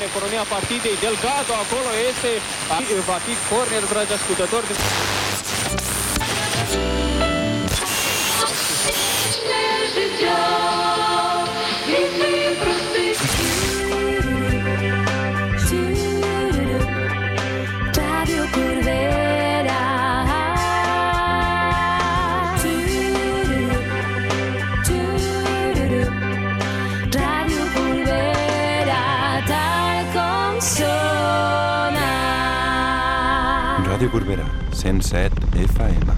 în economia partidei. Delgado acolo este. Va fi corner, dragi ascultători. Corbera, 107 FM.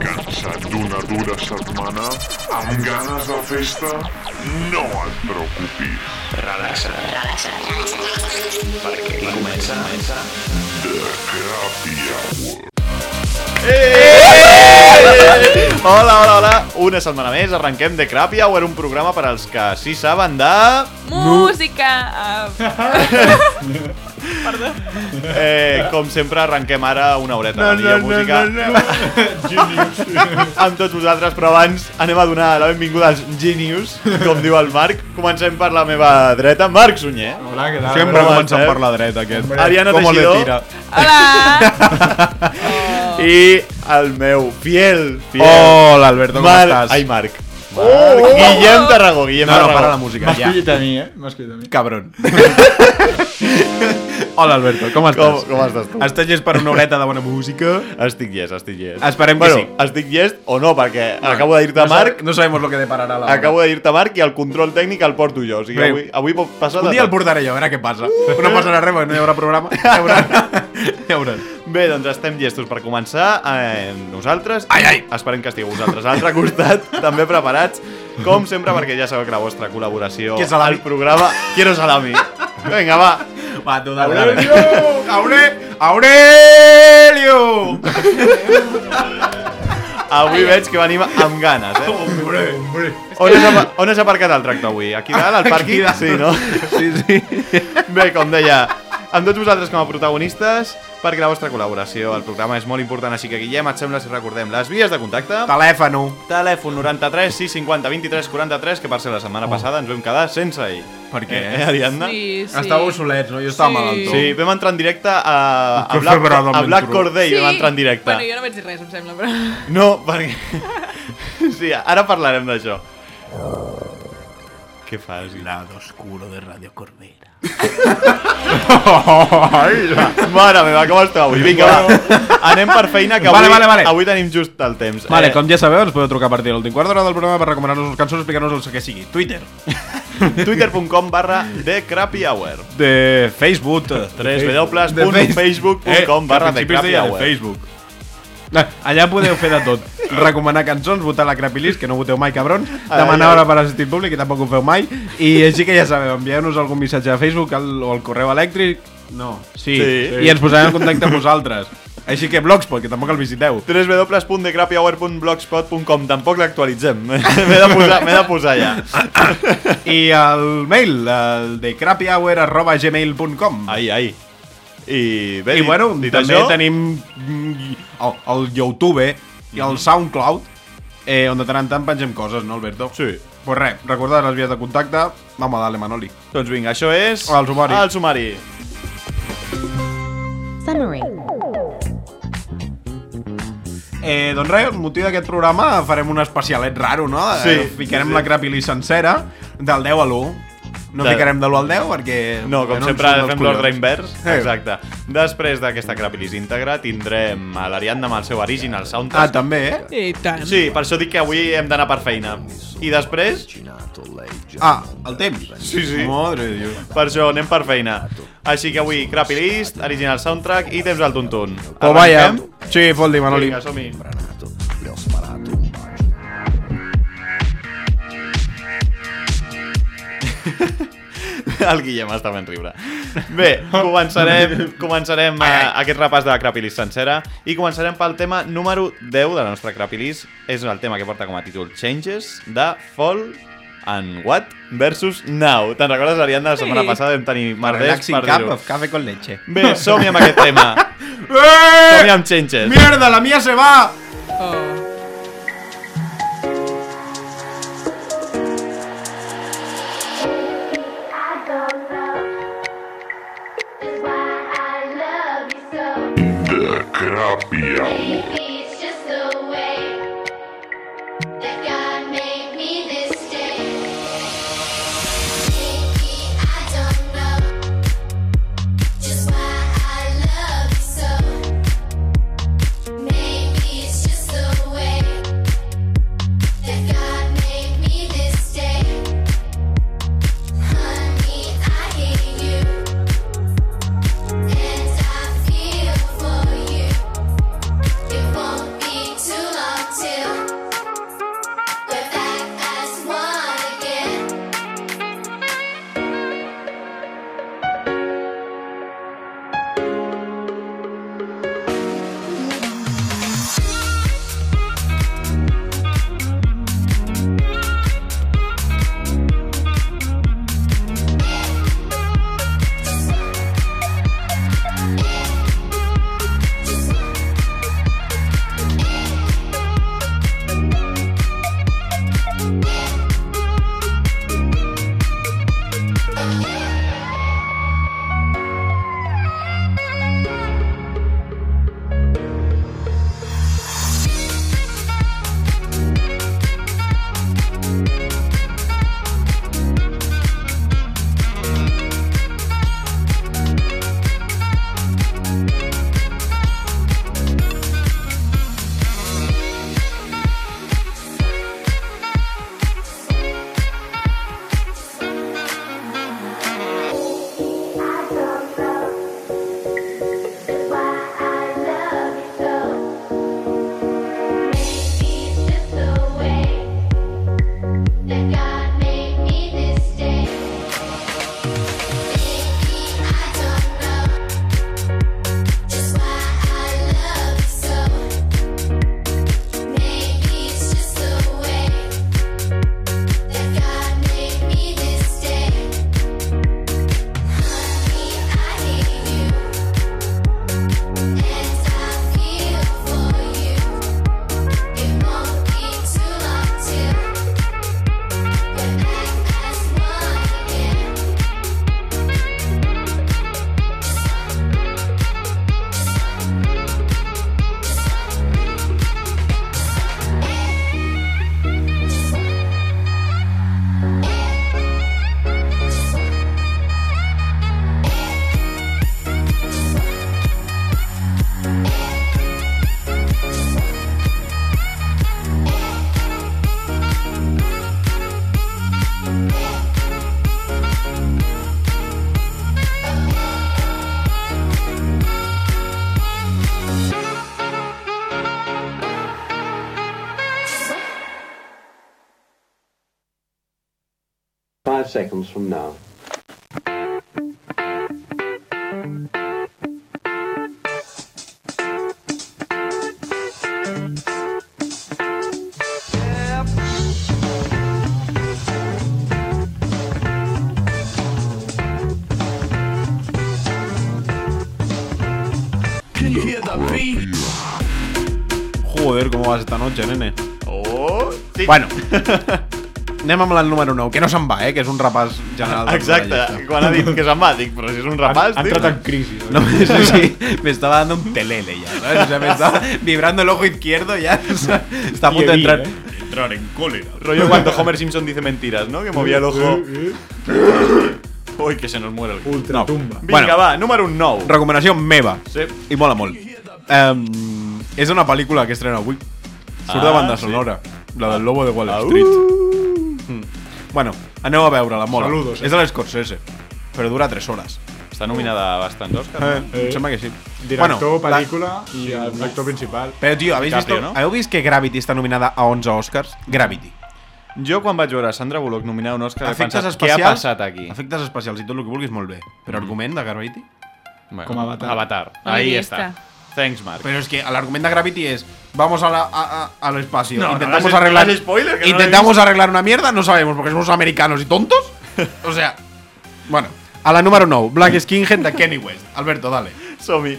Cansat d'una dura setmana? Amb ganes de festa? No et preocupis. Relaxa. Relaxa. Perquè comença, comença. The Crappy Hour. Hola, hola, hola. Una setmana més arrenquem de Crappy Hour, un programa per als que sí saben de... Música! Eh, com sempre arrenquem ara una horeta de millor música amb tots vosaltres, però abans anem a donar la benvinguda als Genius, com diu el Marc. Comencem per la meva dreta, Marc Sunyer. Hola, què tal? Sempre Com comencem per la dreta, aquest. Hombre, Ariana ¿cómo le Teixidor. tira? Hola! I el meu fiel, fiel... Hola, Alberto, ¿cómo Marc... estás? Ai, Marc. Guillem Tarragó, Guillem No, no, Tarragó. para la música, M'has ya. collit a mi, eh? M'has collit a mi. Cabrón. Hola, Alberto, com estàs? Com, com estàs tu? Estàs llest per una horeta de bona música? Estic llest, estic llest. Esperem que bueno, sí. estic llest o no, perquè acabo de dir-te no Marc, No sabemos lo que depararà la acabo de dir-te Marc i el control tècnic el porto jo. O sigui, Bé. avui, avui pot passar Un dia el portaré jo, a veure què passa. No passarà res, no hi haurà programa. Ja veuràs. Ja veuràs. Bé, doncs estem llestos per començar. Eh, nosaltres... Ai, ai. Esperem que estigueu vosaltres a l'altre costat, també preparats, com sempre, perquè ja sabeu que la vostra col·laboració al programa... Quiero salami. Vinga, va. Va, tu dale, dale. Aure... Aurelio! Avui veig que venim amb ganes, eh? Hombre, hombre. On apa- on has aparcat el tracte avui? Aquí dalt, al pàrquing? dalt. Sí, no? Sí, sí. Bé, com deia, amb tots vosaltres com a protagonistes, perquè la vostra col·laboració al programa és molt important, així que Guillem, et sembla si recordem les vies de contacte? Telèfono. Telèfon 93 650 23 43, que per ser la setmana passada ens vam quedar sense ell. Per què? Eh, eh Ariadna? Sí, sí. Estàveu solets, no? Jo estava Sí. malaltó. Sí, vam entrar en directe a, a Black, a Black Corday, Sí. vam entrar en directe. Bueno, jo no vaig dir res, em sembla, però... No, perquè... Sí, ara parlarem d'això. Què fas? Lado oscuro de Radio Corbera. Mare meva, com esteu avui? Vinga, va. Anem per feina, que avui, Vale, vale, vale. avui tenim just el temps. Vale, Eh, com ja sabeu, ens podeu trucar a partir de l'últim quart d'hora del programa per recomanar-nos cançons, explicar-nos el que sigui. Twitter, Twitter.com barra The Crappy Hour. de Facebook, www.facebook.com barra The Crappy Hour. Facebook. Allà podeu fer de tot. Recomanar cançons, votar la Crappy List, que no voteu mai, cabron. Demanar hora per assistir públic, que tampoc ho feu mai. I així que ja sabeu, envieu-nos algun missatge a Facebook al, o al correu elèctric. No, sí. Sí. I ens posarem en contacte amb vosaltres. Així que Blogspot, que tampoc el visiteu. www.thecrappyhour.blogspot.com Tampoc l'actualitzem. M'he de, posar, de posar ja. I el mail, el de crappyhour.gmail.com Ai, ai. I bé, I bueno, dit també això, tenim mm, el, el YouTube i el SoundCloud, eh, on de tant en tant pengem coses, no, Alberto? Sí. Pues res, recordar les vies de contacte, vamos a darle, Manoli. Doncs vinga, això és... El sumari. El sumari. Summary. Eh, doncs res, el motiu d'aquest programa farem un especialet raro, no? Sí, Eh, ficarem sí, sí. la crapili sencera, del 10 a l'1. No De- ficarem de l'1 al 10 perquè... No, com ens sempre surt dels fem l'ordre invers. Eh. Exacte. Després d'aquesta Crapilis íntegra tindrem a l'Ariadna amb el seu original Ah, soundtrack. també, eh? I tant. Sí, per això dic que avui hem d'anar per feina. I després, Ah, el temps. Sí, sí. Madre de Dios. per això anem per feina. Així que avui Crappy List, original soundtrack i temps al tuntun. Oh, vaya. Arrenquem? Sí, fot-li, Manoli. Vinga, som-hi. El Guillem està ben riure. Bé, començarem, començarem eh, aquest repàs de la Crapilis sencera i començarem pel tema número 10 de la nostra Crapilis. És el tema que porta com a títol Changes de Fall and What versus Now. Te'n recordes, Ariadna, la setmana Sí. passada vam tenir merders Relaxing per cup dir-ho. of café con leche. Bé, som-hi amb aquest tema. ¡Eh! Som-hi amb Changes. ¡Mierda, la mía se va! Oh. Happy Hour. Seconds from now. Joder, ¿cómo vas esta noche, nene? Oh, sí. Bueno, anem amb el número 9, que no se'n va, eh? Que és un repàs general. de la Exacte, quan ha dit que se'n va, dic, però si és un repàs, Ha entrat en crisi. No, sí, sí, me estaba dando un telele ya, ¿sabes? O sea, me estaba vibrando el ojo izquierdo ya. o sea, está a punto de entrar. Entrar en cólera. Rollo cuando Homer Simpson dice mentiras, ¿no? Que movía el ojo. Uy, que se nos muere el Ultra tumba. Vinga, Bueno. va, número 9. Recomanació meva. Sí. I mola molt. Um, és una pel·lícula que estrena avui. Surt de Ah, banda sí. sonora. La del Lobo de Wall. Street. Bueno, aneu a veure-la, mola. Saludos, eh. És de l'Scorsese, però dura 3 hores. Està nominada a bastants Oscars. Eh, no? em Eh. sembla que sí. Director, la- pel·lícula i el actor principal. Però, tio, ¿habéis DiCaprio, visto, no? ¿heu vist que Gravity està nominada a 11 Oscars? Gravity. Jo quan vaig veure Sandra Bullock nominada a un Oscar he Efectes pensat, què ha especials. passat aquí? Efectes especials i tot el que vulguis, molt bé. Però argument de Gravity? Bueno, Com Avatar. Avatar. Ahí està. Thanks, Marc. Pero es que el argumento de Gravity es vamos a la- a- a- al espacio, No, no intentamos hagas- arreglar no hagas spoiler, que no lo he intentamos arreglar una mierda, no sabemos porque somos americanos y tontos. o sea, bueno, a la número 9, Black Skinhead de Kenny West. Alberto, dale. Som-hi.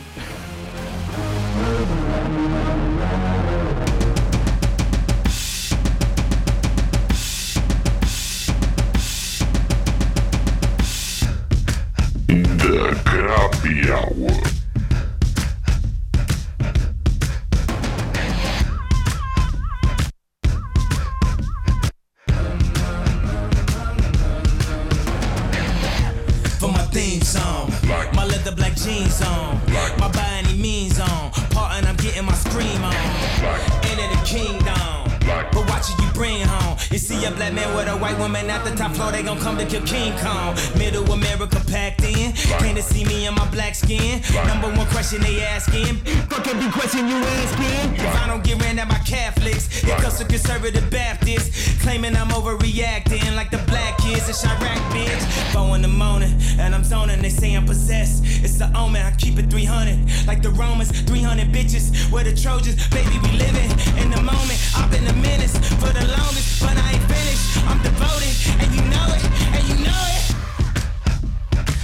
Woman at the top floor, they gon' come to kill King Kong. Middle America packed in. Came to see me in my black skin. Number one question they asking. Fuck every question you asking. If I don't get ran at by Catholics, it comes to conservative Baptists. Claiming I'm overreacting like the black kids in Chirac, bitch. Four in the morning, and I'm zoning. They say I'm possessed. It's the omen, I keep it 300. Like the Romans, 300 bitches. We're the Trojans, baby, we living in the moment. I've been a menace for the longest, but I ain't finished. I'm devoted, and you know it, and you know it.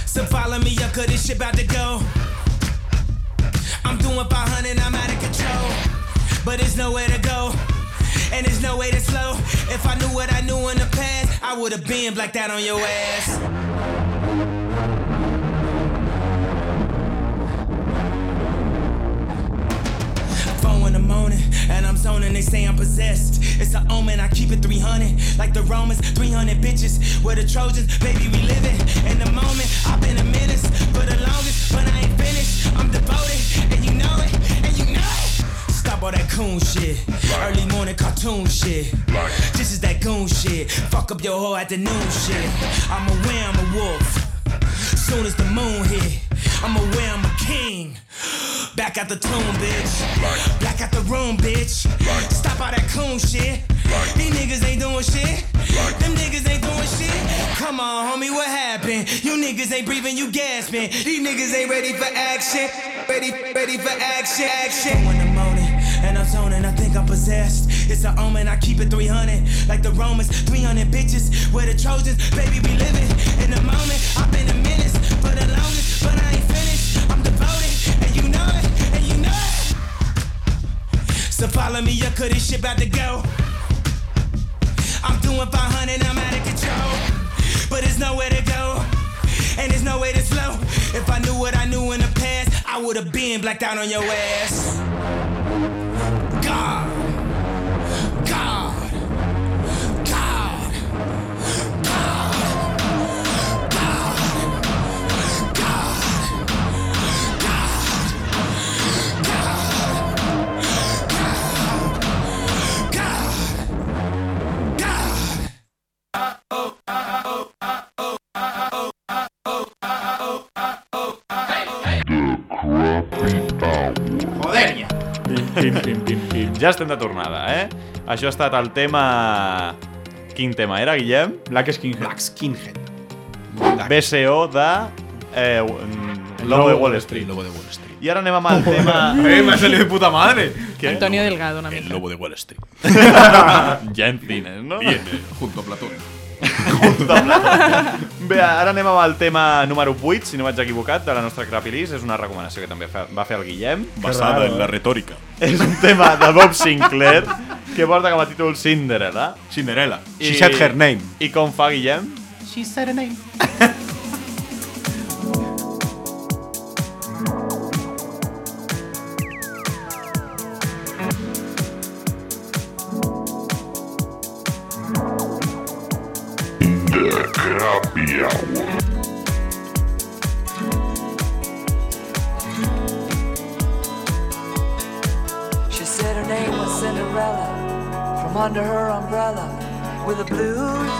So follow me up, cause this shit about to go. I'm doing 500, I'm out of control. But there's nowhere to go, and there's no way to slow. If I knew what I knew in the past, I would've been like that on your ass. Four in the morning, and I'm zoning. They say I'm possessed. It's an omen. I keep it 300, like the Romans. 300 bitches, we're the Trojans. Baby, we living in the moment. I've been a menace for the longest, but I ain't finished. I'm devoted, and you know it, and you know it. Stop all that coon shit. Early morning cartoon shit. This is that goon shit. Fuck up your whole afternoon shit. I'm aware I'm a wolf. Soon as the moon hit, I'm aware I'm a king. Back at the tomb, bitch. Back at the room, bitch. Stop all that coon shit. These niggas ain't doing shit. Them niggas ain't doing shit. Come on, homie, what happened? You niggas ain't breathing, you gasping. These niggas ain't ready for action. Ready, ready for action, action. In the morning, and I'm zoning, I think I'm possessed. It's an omen, I keep it 300. Like the Romans, 300 bitches. We're the Trojans, baby, we living in the moment. I've been a menace for the longest, but I ain't finished. I'm devoted, and you know it, and you know it. So follow me up, cause this shit about to go. I'm doing 500, I'm out of control. But there's nowhere to go, and there's no way to slow. If I knew what I knew in the past, I would've been blacked out on your ass. Joder, ja. Pim, pim, pim, pim. Ja estem de tornada, eh? Això ha estat el tema... Quin tema era, Guillem? Black Skinhead. Black Skinhead. BCO de... Eh, Lobo de Wall Street. Lobo de Wall Street. I ara anem amb el tema... Eh, me ha salido de puta madre. ¿Qué? Antonio Delgado, una El lobo de Wall Street. Ja en cines, no? Bien, junto a Platón. Bé, ara anem amb el tema número 8, si no vaig equivocat, de la nostra Crapilis. És una recomanació que també fa, va fer el Guillem. Basada en la retòrica. És un tema de Bob Sinclair que porta com a títol Cinderella. Cinderella. She I- said her name. I com fa Guillem? She said her name. The Crappy Hour. She said her name was Cinderella. From under her umbrella with the blues.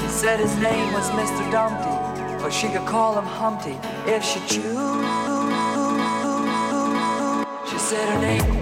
He said his name was Mr. Dumpty, but she could call him Humpty if she choose. She said her name.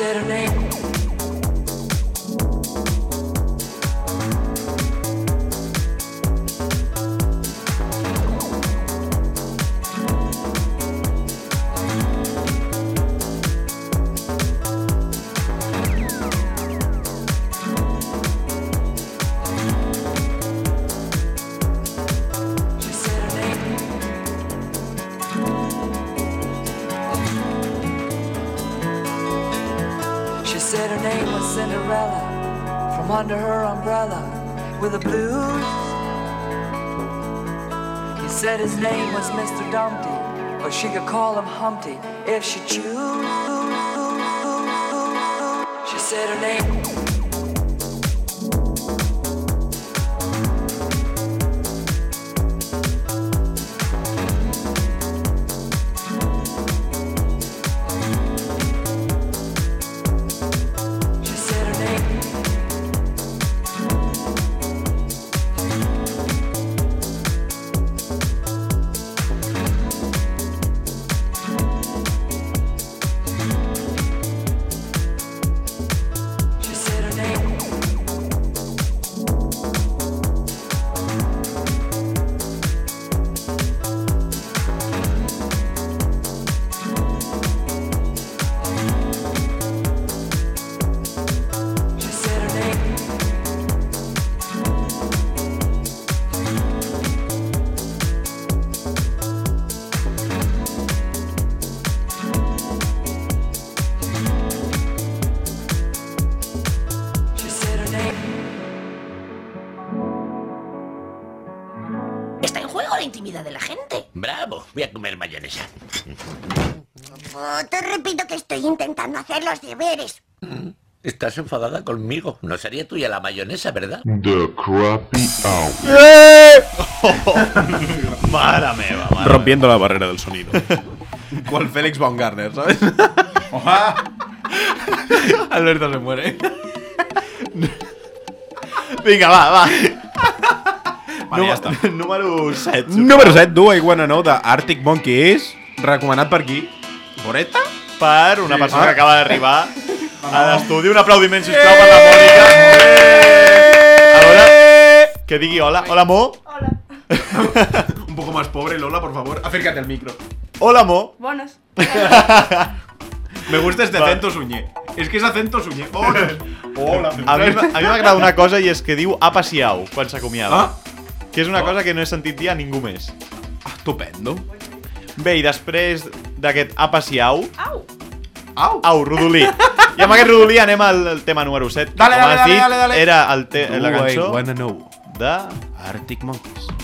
Said her name. With the blues. He said his name was Mr. Dumpty, but she could call him Humpty if she choose. She said her name. Hacer los deberes. Estás enfadada conmigo. No sería tuya la mayonesa, ¿verdad? The Crappy Hour. Meva, mare Rompiendo la barrera del sonido. Cual Félix Baumgartner, ¿sabes? Alberto se muere. Vinga, va, va. Vale, ja està. Número 7. Número 7, Do I Wanna Know, de Arctic Monkeys. Recomanat per qui? Boreta? Per una persona Ah. que acaba d'arribar a l'estudi. Un aplaudiment, sisplau, per la Mònica. A veure, que digui hola. Hola, Mo. Un poco más pobre, Lola, por favor. Acércate al micro. Hola, Mo. Bones. Me gusta este Va. acento suñé. Es que es acento suñé. Hola. Hola. A mi, a mi m'agrada una cosa i és que diu apa siau quan s'acomiada. Ah. Que és una cosa que no he sentit dir a ningú més. Estupendo. Bé, i després d'aquest apa siau... Au! Au! Au, rodolí. I amb aquest rodolí anem al, al tema número 7. Dale, com dale, has dale, dit, dale, dale. Era el te Do la I cançó Wanna Know, de... Arctic Monkeys.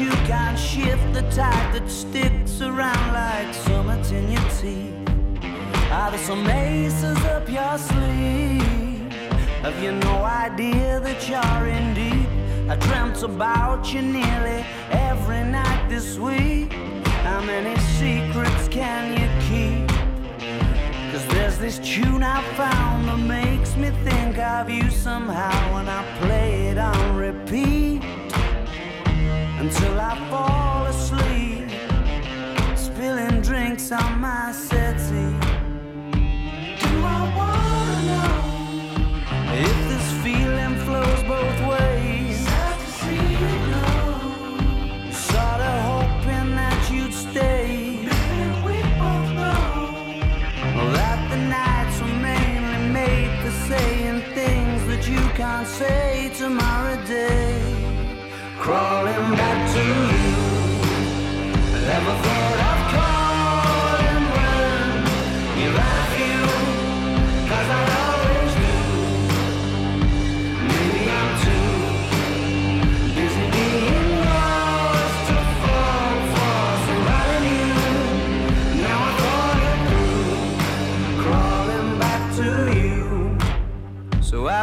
You can't shift the tide that sticks around like summits in your teeth? Are there some aces up your sleeve? Have you no idea that you're in deep? I dreamt about you nearly every night this week. How many secrets can you keep? Cause there's this tune I found that makes me think of you somehow when I play it on repeat until I fall asleep, spilling drinks on my settee.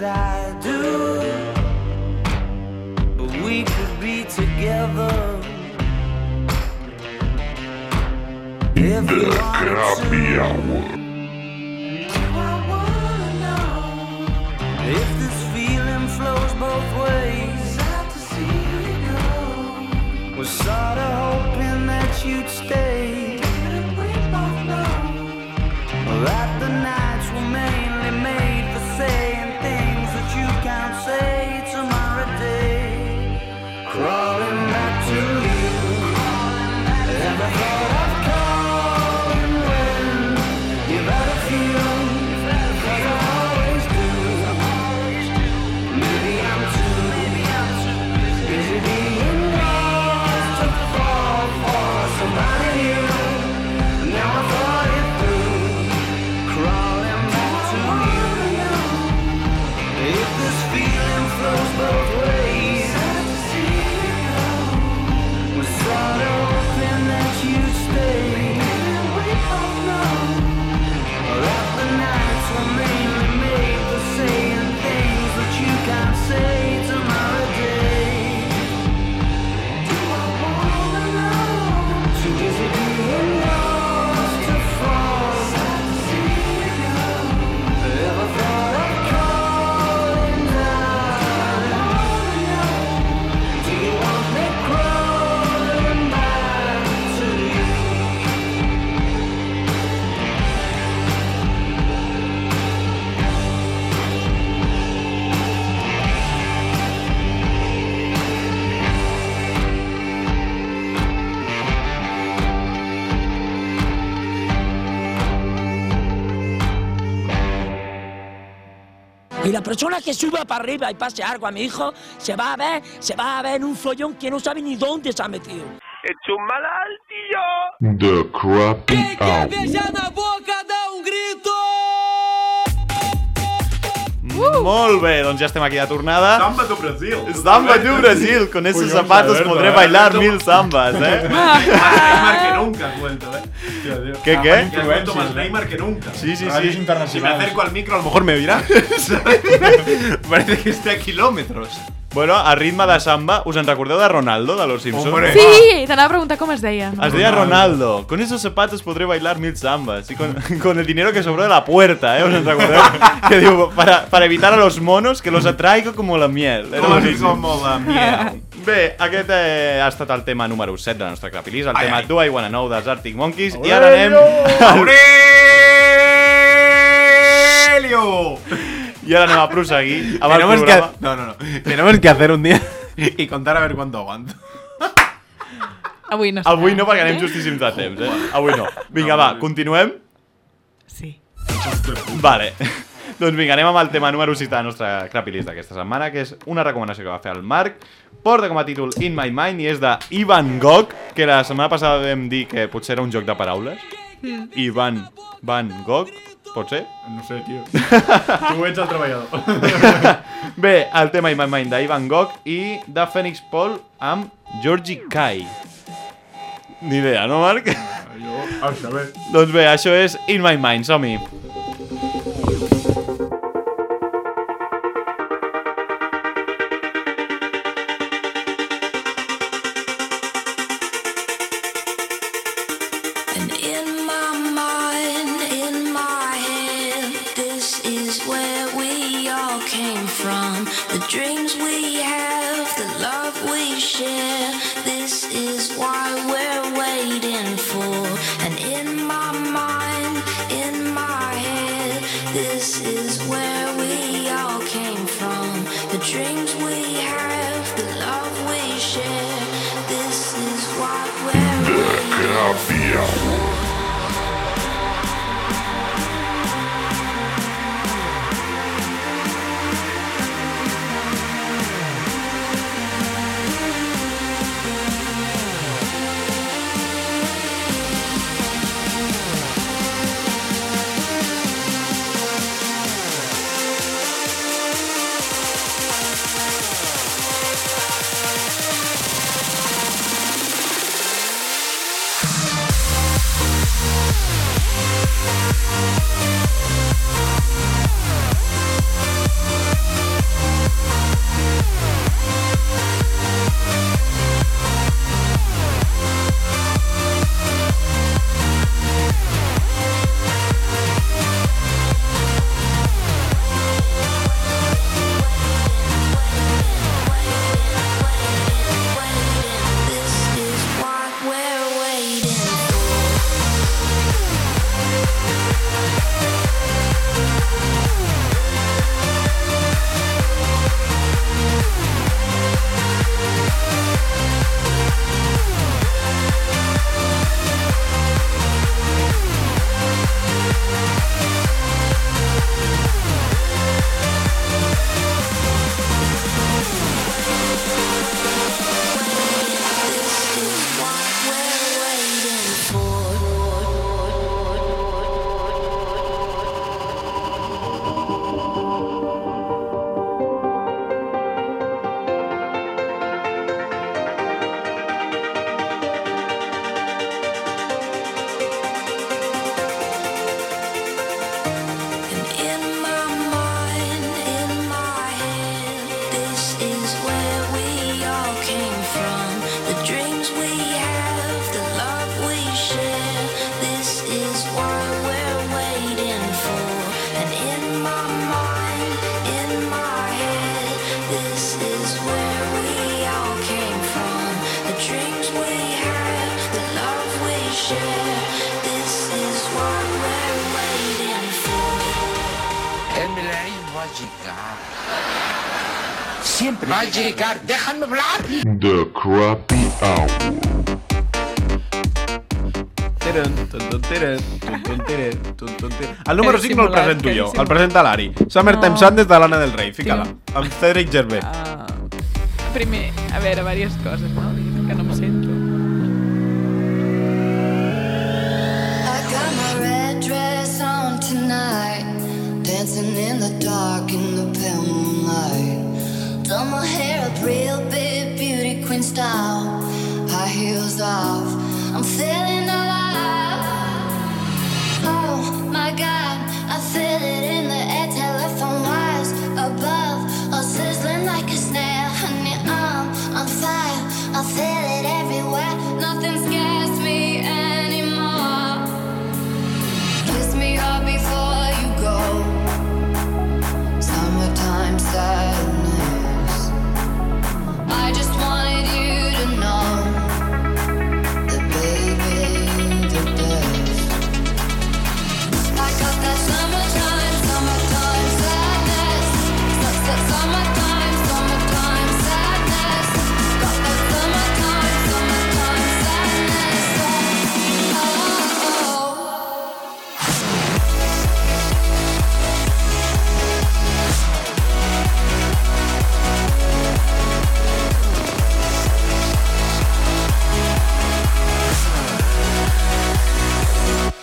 as I do. But we could be together. If The you to. Hour. If this feeling flows both ways, I have to see it go. was sorta hoping that you'd stay. La persona que suba para arriba y pase algo a mi hijo, se va a ver, se va a ver en un follón que no sabe ni dónde se ha metido. Ets un malalt, tio! The Crappy Hour. Molt bé, doncs ja estem aquí de tornada. Samba do Brasil. Samba do Brasil. Con esos Puñón zapatos Alberto, podré eh. bailar mil zambas, ¿eh? Más Neymar que nunca, cuento, ¿eh? ¿Qué, Ah, qué? Cuento más Neymar que nunca. Sí, sí, sí. Si me acerco al micro, a lo mejor me oirá. Parece que esté a kilómetros. Bueno, a ritme de samba, us en recordeu de Ronaldo, de Los Simpsons? Hombre. Sí, t'anava a preguntar com es deia. No? Es deia Ronaldo. Con esos zapatos podré bailar mil zambas. Y con, con el dinero que sobró de la puerta, ¿eh? ¿Us en recordeu? que diu, para, para evitar a los monos, que los atraigo como la miel. Era Com, boníssim. com la miel. Bé, aquest eh, ha estat el tema número 7 de la nostra Crapilís, el Ai, tema ai. Do I Wanna Know dels Arctic Monkeys. I ara anem... Aurelio! I ara anem a proseguir el Tenemos que, no, no, no. Tenemos que hacer un día y contar a ver cuánto aguanto. Avui no. Avui serà, no, perquè anem eh? justíssims de temps, eh? Avui no. Vinga, va, continuem? Sí. Vale. doncs vinga, anem amb el tema número 6 de la nostra Crapilist d'aquesta setmana, que és una recomanació que va fer el Marc. Porta com a títol In My Mind i és de Ivan Gogh, que la setmana passada vam dir que potser era un joc de paraules. Mm. Ivan Van Gogh, pot ser? No sé, tio. Tu ets el treballador. Bé, el tema In My Mind d'Ivan Gogh i de Phoenix Paul amb Georgie Kai. Ni idea, no, Marc? Jo, a saber. doncs bé, això és In My Mind, som-hi. Tun, tiren. El número Que 5 no el presento jo, el presenta l'Ari. Summertime No. Sadness de l'Anna del Rei, fica-la. Amb Cedric Gervais. Ah, primer, a veure, diverses coses, no? Que no em sento. I got my red dress on tonight, dancing in the dark in the pale moonlight. Done my hair up real big, queen style. High heels off, I'm feeling alive. Oh my God, I feel it in the air,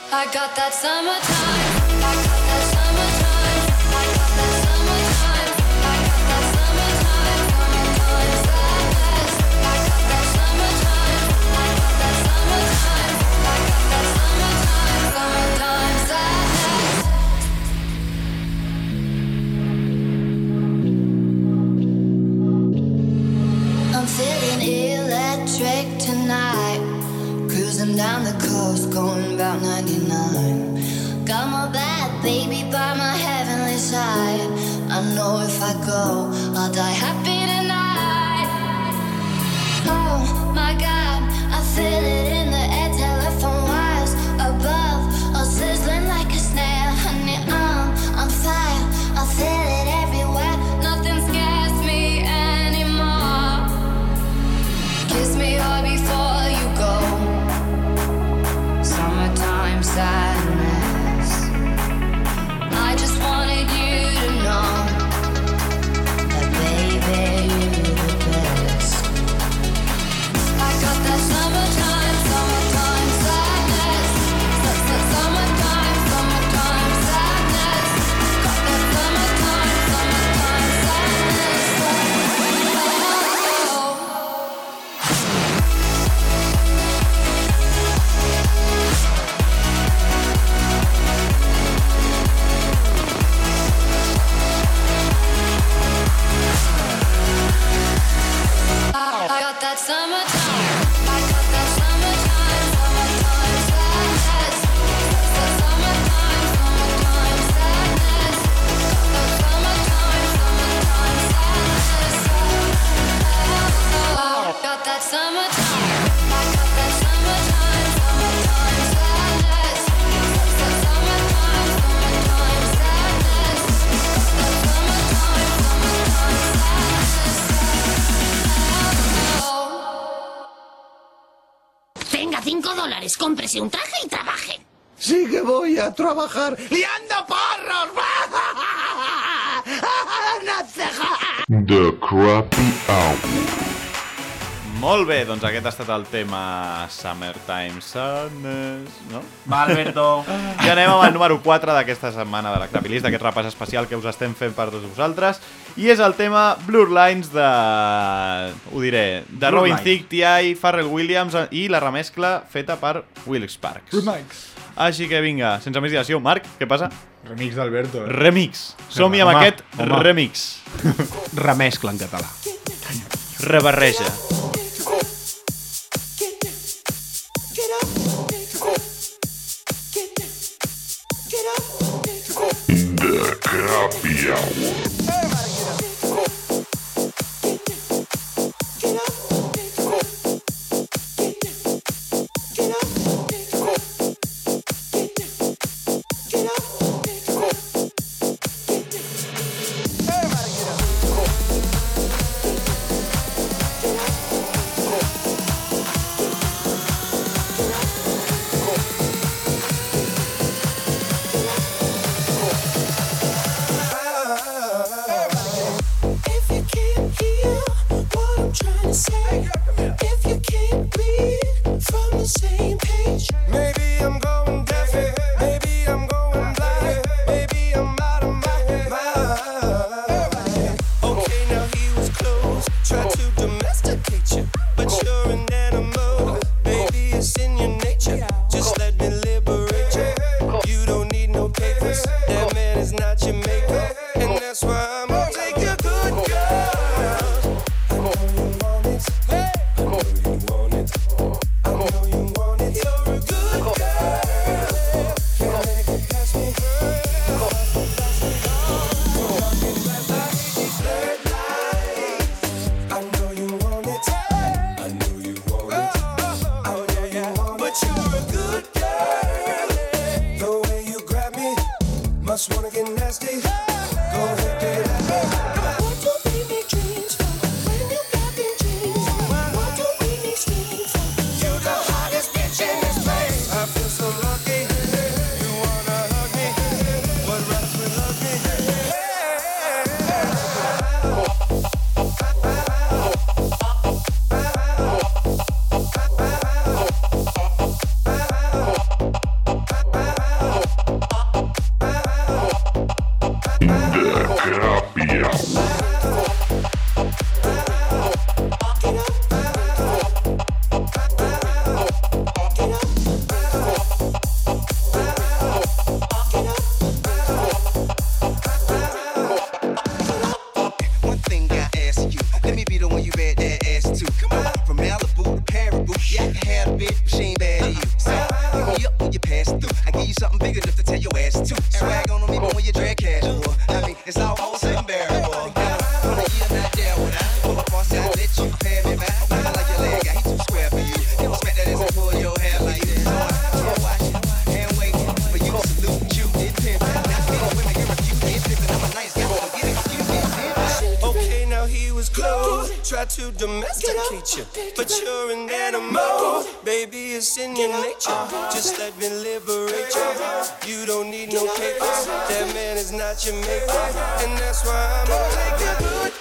I got that summertime. Going about 99. Got my bad baby by my heavenly side. I know if I go, I'll die happy cinco dólares, cómprese un traje y trabaje. Sí que voy a trabajar liando porros. The Crappy Hour. Molt bé, doncs aquest ha estat el tema Summertime Sadness, no? Va, Alberto. I anem amb el número 4 d'aquesta setmana de la Crapilist, d'aquest repàs especial que us estem fent per tots vosaltres. I és el tema Blur Lines de... ho diré, de Blur Robin Lines. Thicke, T.I., Pharrell Williams i la remescla feta per Will Sparks. Remix. Així que vinga, sense més dilació, Marc, què passa? Remix d'Alberto. Eh? Remix. Som-hi amb Home, aquest home. remix. Remescla en català. Rebarreja. happy hour. that you make me, and that's why I'ma make you.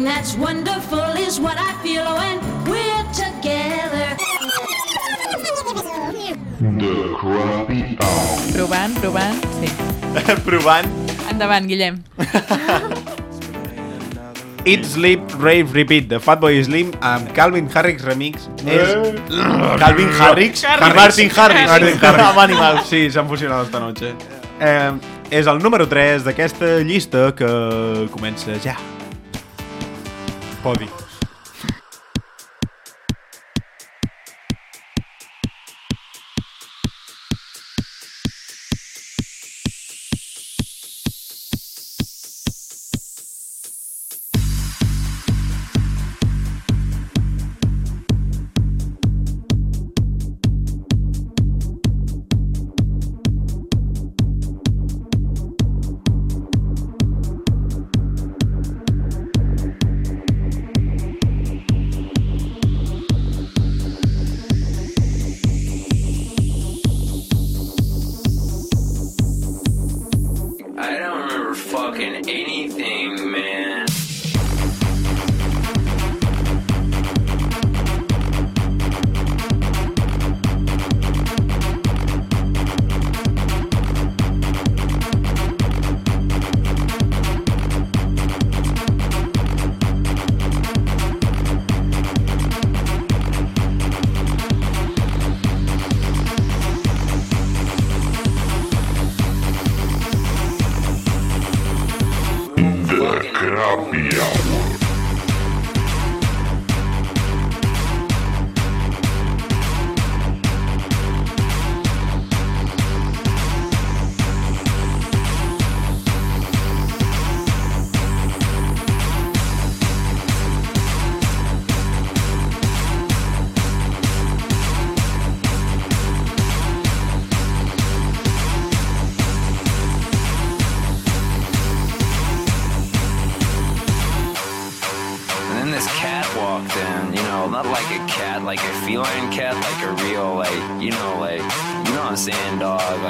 Everything that's wonderful is what I feel when we're together. The Crappy Owl. Provant, provant, sí. provant. Endavant, Guillem. Eat, Sleep, Rave, Repeat, de Fatboy Slim, amb Calvin Harris remix. És eh? Calvin Harris? Martin Harris. Martin Harris. Amb Animals. Sí, s'han fusionat esta noche. Eh, és el número 3 d'aquesta llista que comença ja. podem.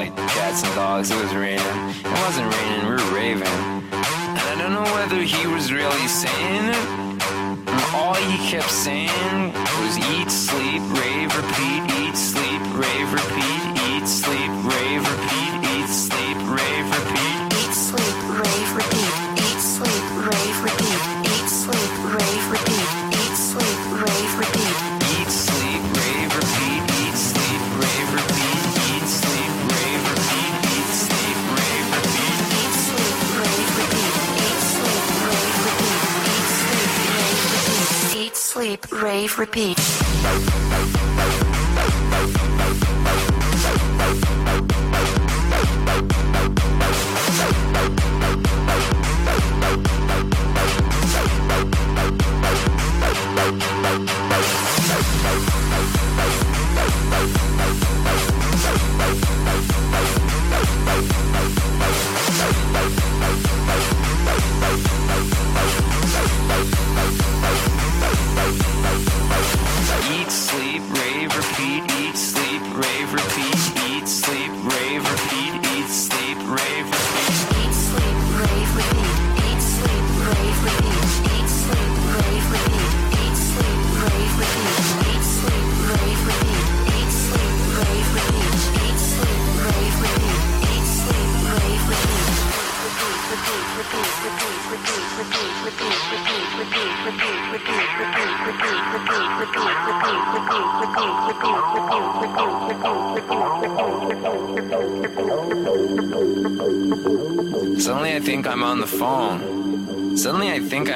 Like cats and dogs. It was raining. It wasn't raining, we were raving. And I don't know whether he was really saying it. All he kept saying was eat, sleep, rave, repeat, eat, sleep, rave, repeat, eat, sleep, rave, repeat.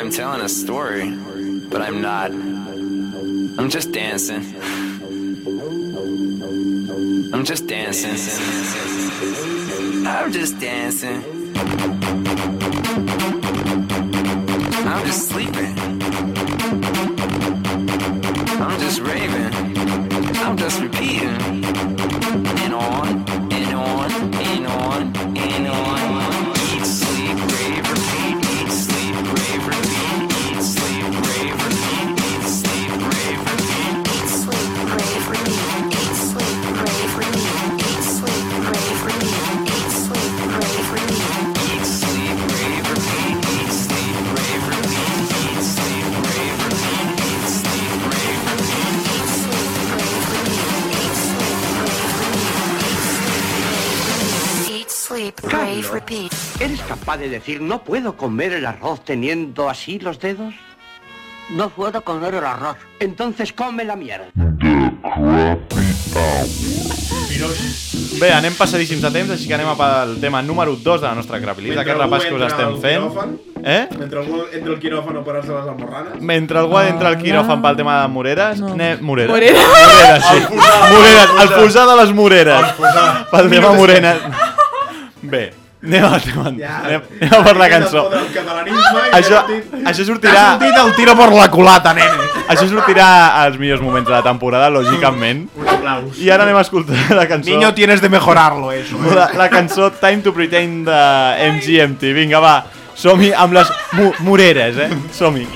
I'm telling a story, but I'm not. I'm just dancing. I'm just dancing. I'm just dancing. I'm just sleeping. I'm just raving. I'm just repeating. Repeat. ¿Eres capaz de decir no puedo comer el arroz teniendo así los dedos? No puedo comer el arroz. Entonces come la mierda. Bé, anem passadíssims de temps, així que anem a pel tema número 2 de la nostra crapilita, aquest repàs que us estem fent. Eh? Mentre algú entra al quiròfan a operar-se les almorranes. Mentre algú entra al quiròfan pel tema de Moreres... No. Ne Moreres. Moreres. Moreres, sí. El. Moreres, el fusar de les Moreres. El fusar. Pel tema Morenes. Bé, anem anem, Ja. anem, anem per la cançó. Això, això sortirà... Ha sortit el tiro por la culata, nene. Això sortirà als millors moments de la temporada, lògicament. Un aplaus. I ara anem a escoltar la cançó... Niño, tienes de mejorarlo, eso. eh. La, la cançó Time to Pretend de MGMT. Vinga, va, som-hi amb les mu moreres, eh? Som-hi.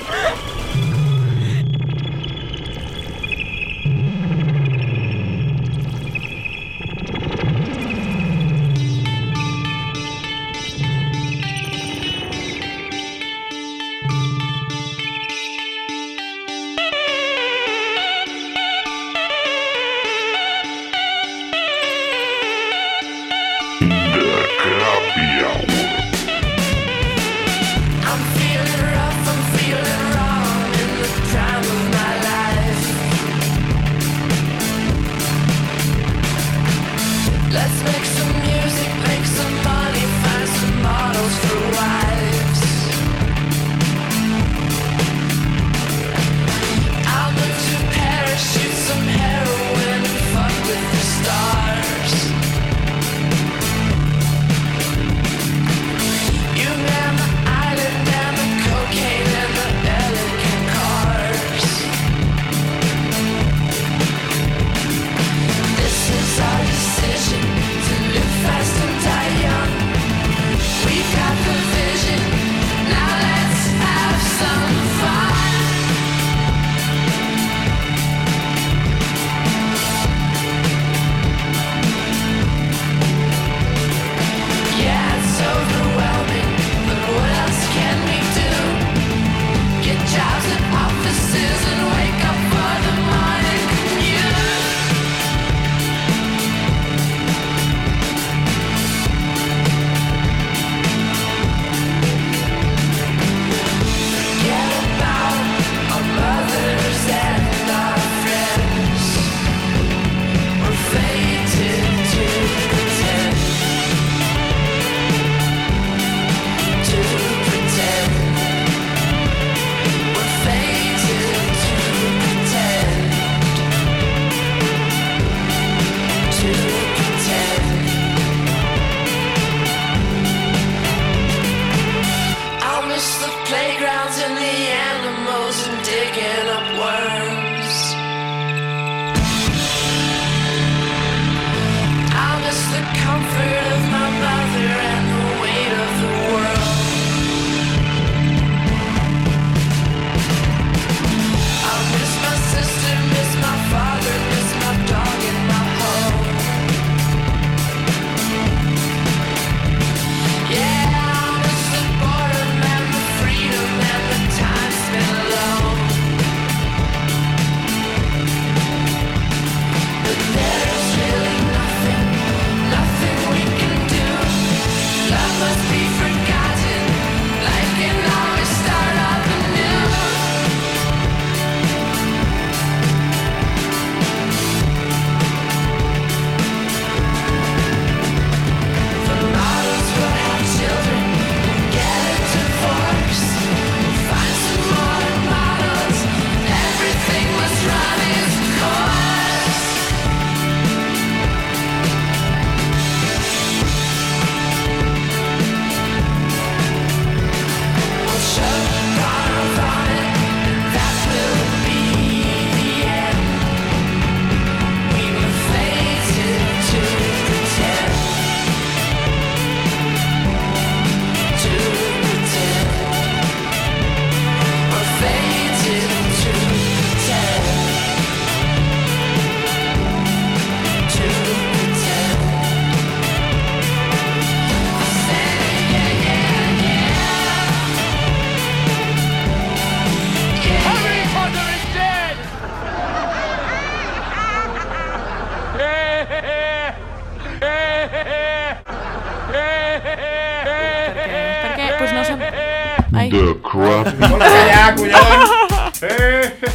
The Crappy Allà, collons!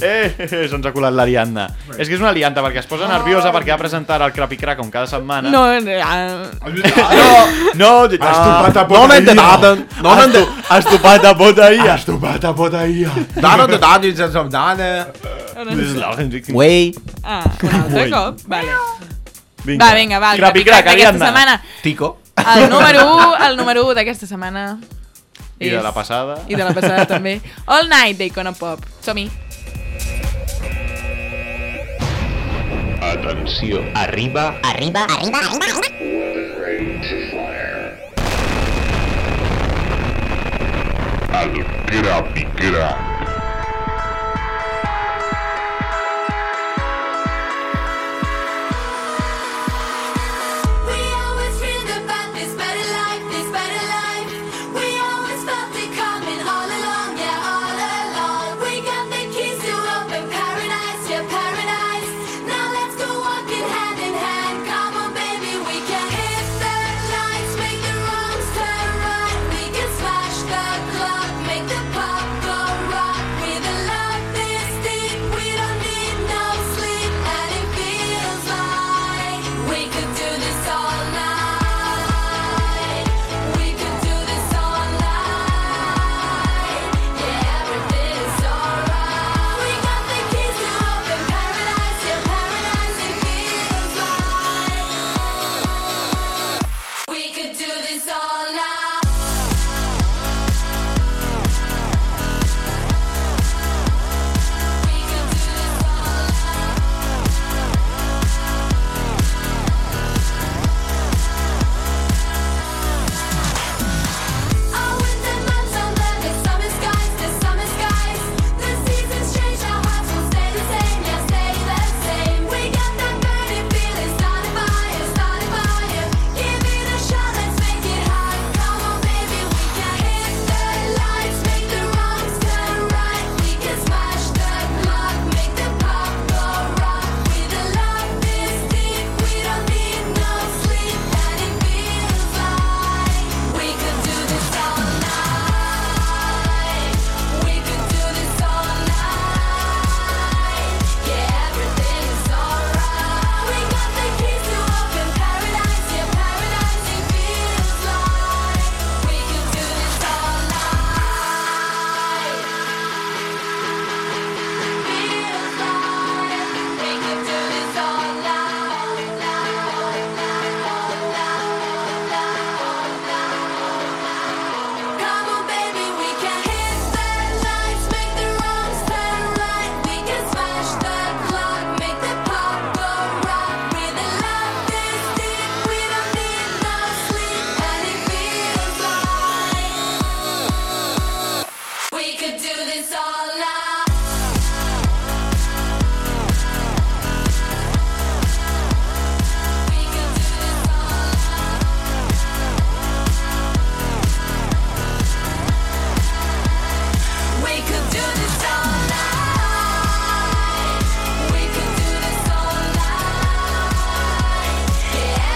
Eh, se'ns ha colat l'Ariadna. És que és una lianta perquè es posa nerviosa perquè ha de presentar el Crappy Crack com cada setmana. No, ah, no, Has topat a no m'he potaïa. enterat. No m'he Has topat a potaïa. Has topat a potaïa. Dana de dana, sense dana. Wey. ah, un altre cop. Vale. Vinga. Va, vinga, va, el Crappy Crack Crack, d'aquesta Ariadna. setmana. Tico. El número 1, el número 1 d'aquesta setmana. I de la passada. I de la passada també. All Night d'Icona Pop. Som-hi. Atenció, arriba, Arriba, arriba, arriba. El Crappy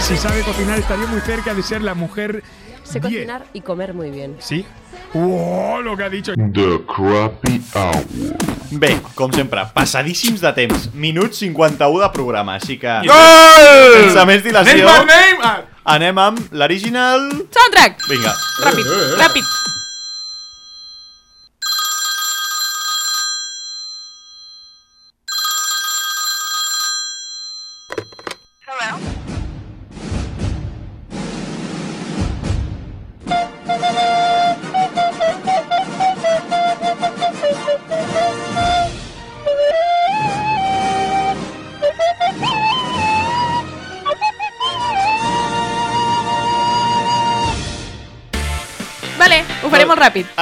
Si sabe cocinar estaría muy cerca de ser la mujer Sé 10. cocinar y comer muy bien. ¿Sí? ¡Wow! Lo que ha dicho. The Crappy Hour. Bé, com sempre, passadíssims de temps. Minuts 51 de programa, així que... Gol! Sense més dilació... Name by name! Ah. Anem amb l'original... Soundtrack! Vinga. Ràpid, ràpid.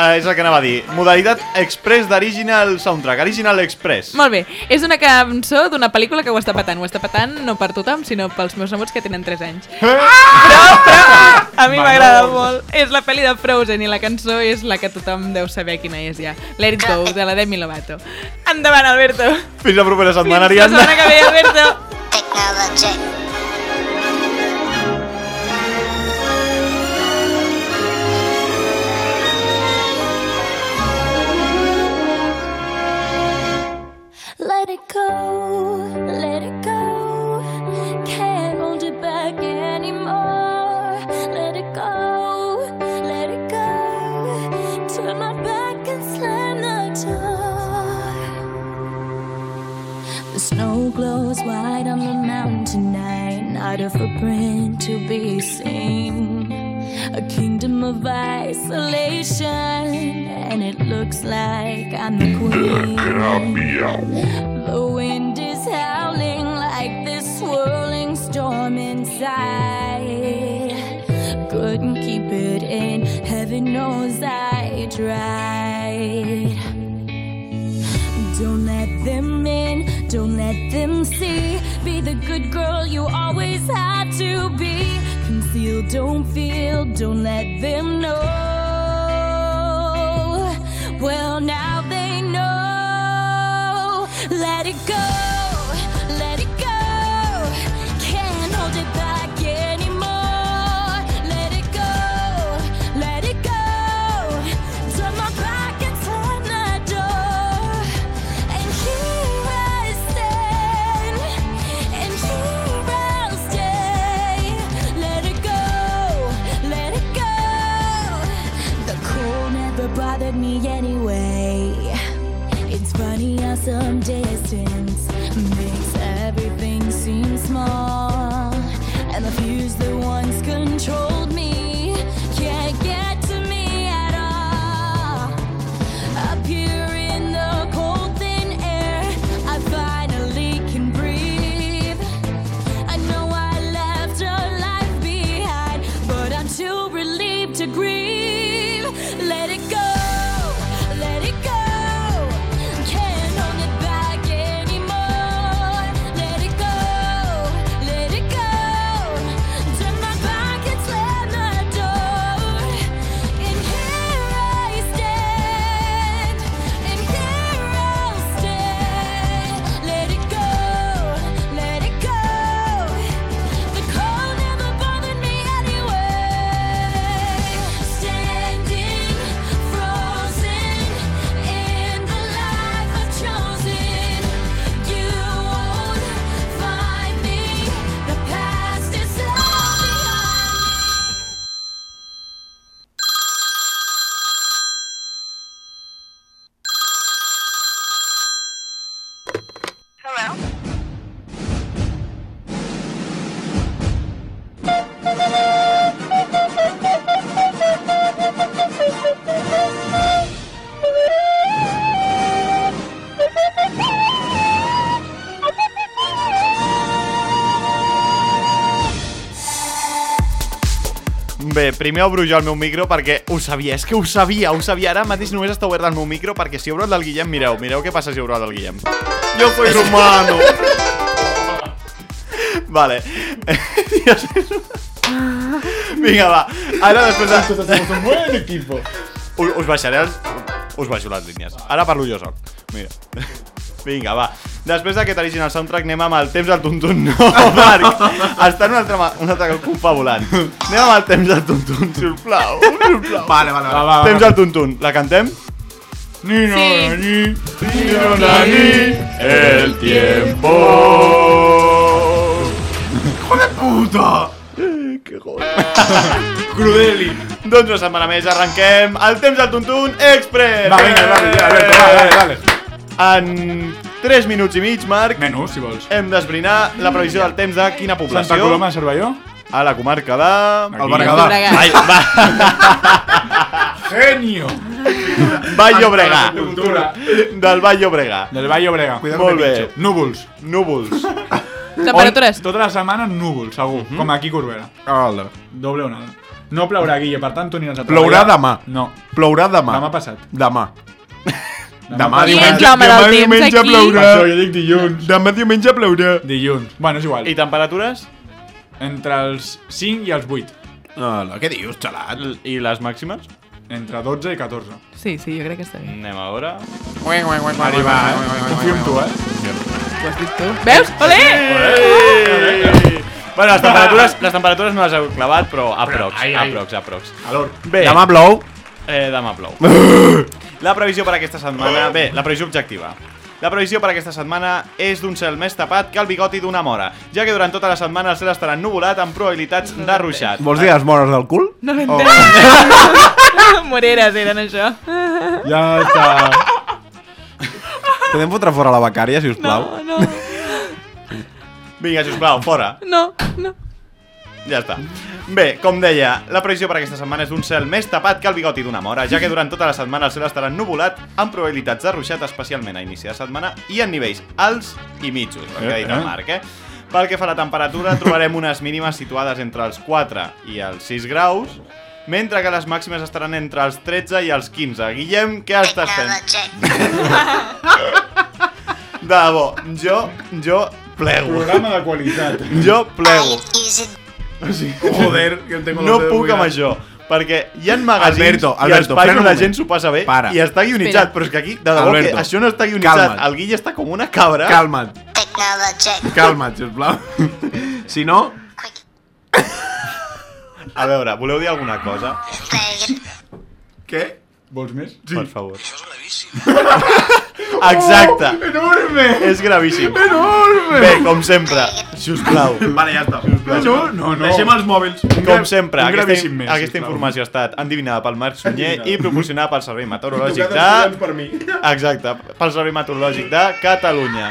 Uh, és el que anava a dir. Modalitat Express d'Original Soundtrack. Original Express. Molt bé, és una cançó d'una pel·lícula que ho està patant. Ho està patant no per tothom, sinó pels meus nebuts que tenen 3 anys. Però, però a mi m'agrada molt. És la pel·li de Frozen i la cançó és la que tothom deu saber quina és ja. Let it go, de la Demi Lovato. Endavant, Alberto. Fins la propera setmana, Fins la Ariadna. setmana que ve, Alberto. Technology. Let it go, let it go. Can't hold it back anymore. Let it go, let it go. Turn my back and slam the door. The snow glows white on the mountain tonight, not a footprint to be seen. A kingdom of isolation, and it looks like I'm the queen. The wind is howling like this swirling storm inside. Couldn't keep it in, heaven knows I tried. Don't let them in, don't let them see. Be the good girl you always had to be. Conceal, don't feel, don't let them know. Well, now they know. Let it go, someday. Primer obro jo el meu micro perquè ho sabia, és que ho sabia, ho sabia. Ara mateix només està obert el meu micro perquè si obro el del Guillem, mireu, mireu què passa si obro el del Guillem. Jo soy humano. vale. Dios, Vinga, va. Ara després de... Somos un buen equipo. Us, us baixaré els... Us baixo les línies. Ara parlo jo soc. Mira. Vinga, va. Després d'aquest original soundtrack anem amb el temps del tuntun. No, Marc. Està en un altre, un altre confabulant. Anem amb el temps del tuntun, sisplau. sisplau. Vale, vale, vale. Temps del tuntun. La cantem? Ni no, Sí. ni, ni no, ni, el tiempo. ¡Hijo de puta! Que Crudeli. Doncs una setmana més arrenquem el temps del tuntun express. Va, vinga, va, ja, Alberto, va, dale, dale. En 3 minuts i mig, Marc, Menys, si vols. hem d'esbrinar la previsió del temps de quina població. Santa Coloma de Cervelló. A la comarca de... El Berguedà. Vai, va. Genio. Vall Llobregà. Cultura. Del Vall Llobregà. Del Vall Llobregà. Molt bé. Núvols. Núvols. Temperatures. On, tota la setmana núvols, segur. Com aquí a Corbera. Hola. Doble onada. No plourà, Guille, per tant, tu aniràs a Plourà treballar. demà. No. Plourà demà. Demà passat. Demà. Demà diumenge, demà diumenge aquí? plourà. Això jo dic dilluns. Demà diumenge plourà. Dilluns. Bueno, és igual. I temperatures? Entre els 5 i els 8. Hola, què dius, xalat? I les màximes? Entre 12 i 14. Sí, sí, jo crec que està bé. Anem a veure. Arriba, eh? Confio en tu, eh? Ho has dit tu. Veus? Olé! Olé! Bueno, les temperatures, les temperatures no les heu clavat, però aprox, ai, ai. aprox, aprox. Alor. Bé, Demà plou. Eh, demà plou. la previsió per aquesta setmana... Bé, la previsió objectiva. La previsió per aquesta setmana és d'un cel més tapat que el bigoti d'una mora, ja que durant tota la setmana el cel estarà ennuvolat amb probabilitats de ruixat. Vols dir les mores del cul? No Oh. l'entenc. Moreres eren això. Ja està. Podem fotre fora la becària, si us plau? No, no. Vinga, sisplau, fora. No, no. Ja està. Bé, com deia, la previsió per aquesta setmana és d'un cel més tapat que el bigoti d'una mora, ja que durant tota la setmana el cel estarà ennuvolat amb probabilitats de ruixat, especialment a inici de setmana, i en nivells alts i mitjos, el que ha dit el Eh, eh. Marc, eh? Pel que fa a la temperatura, trobarem unes mínimes situades entre els 4 i els 6 graus, mentre que les màximes estaran entre els 13 i els 15. Guillem, què estàs fent? De debò, jo, jo plego. Programa de qualitat. Jo plego. O sigui, Joder, que em tengo No los dedos puc muy amb això. Perquè hi ha magazins Alberto, i Alberto, espais frena on la gent s'ho passa bé Para. i està guionitzat, Espera. però és que aquí, de debò Alberto, que això no està guionitzat. calma't. El Guille està com una cabra. Calma't. Calma't, sisplau. si no... A veure, voleu dir alguna cosa? Què? Vols més? Sí. Per favor. Exacte. Enorme! És gravíssim. Enorme! Bé, com sempre, sisplau. Vale, ja està. No, no, no. Deixem els mòbils. Com sempre, un aquesta, gravíssim més, aquesta sisplau. informació ha estat endivinada pel Marc Sunyer i proporcionada pel Servei Meteorològic de... per mi. Exacte, pel Servei Meteorològic de Catalunya.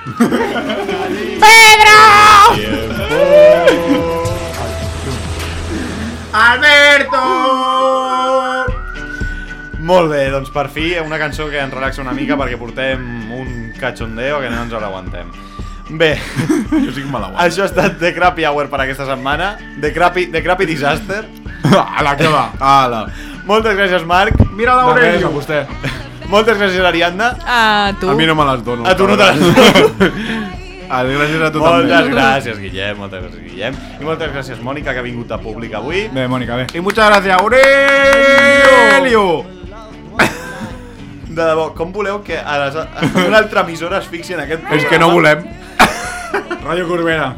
Alberto! Molt bé, doncs per fi una cançó que ens relaxa una mica perquè portem un cachondeo que no ens l'aguantem. Bé, Jo sí que me l'aguanto. això ha estat The Crappy Hour per aquesta setmana. The Crappy, The Crappy Disaster. Ala, que va. Ala. Moltes gràcies, Marc. Mira a l'Aurelio. vostè. Moltes gràcies, Ariadna. A tu. A mi no me les dono. A tu no te les dono. Adéu, gràcies a tu Moltes també. gràcies, Guillem. Moltes gràcies, Guillem. I moltes gràcies, Mònica, que ha vingut a públic avui. Bé, Mònica, bé. I muchas gracias, Aurelio! De debò, com voleu que a, les, a una altra emissora es fixi en aquest És que no volem. Ràdio Corbera.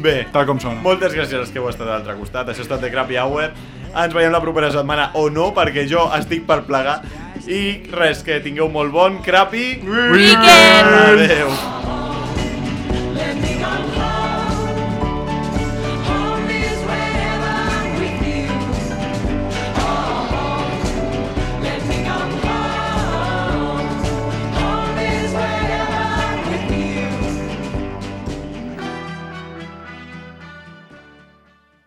Bé, Tal com sona. moltes gràcies als que heu estat a l'altre costat. Això ha estat The Crappy Hour. Ens veiem la propera setmana o no, perquè jo estic per plegar. I res, que tingueu molt bon Crappy Weekend!